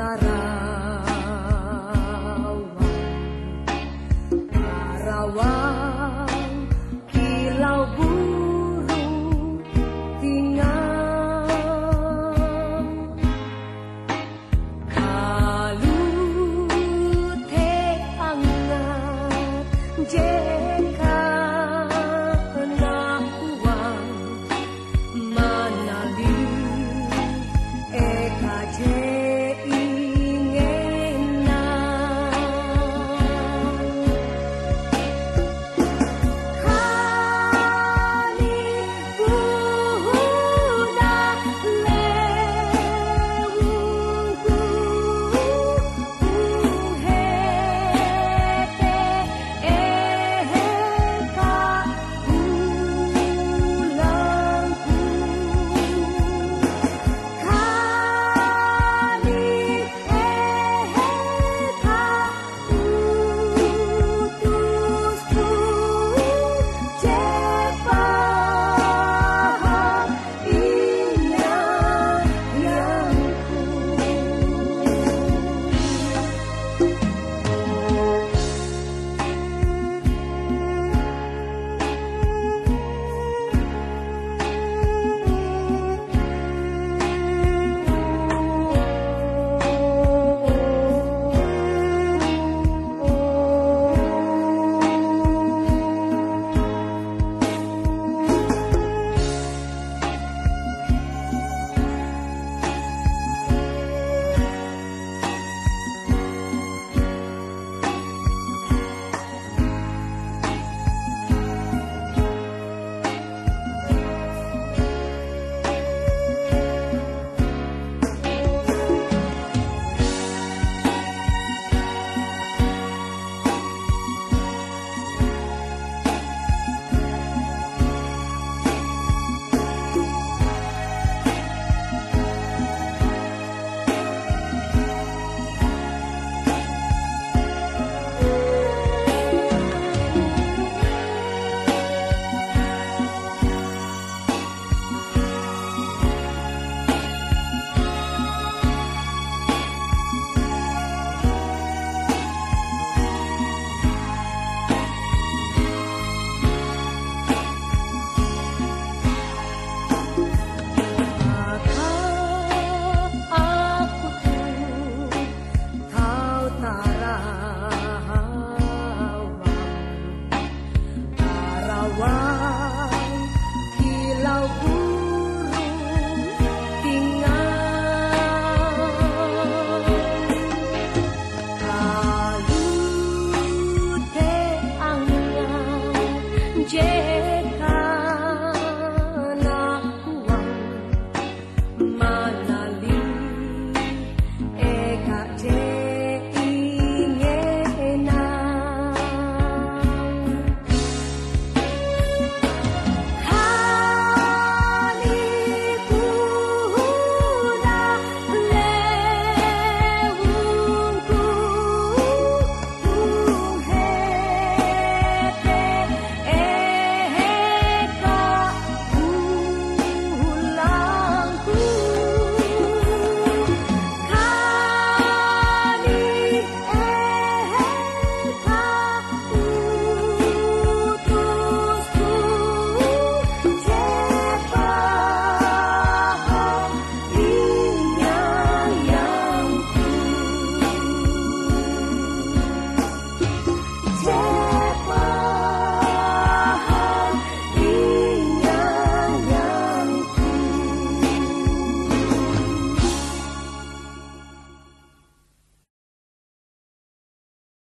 guitarra. yeah.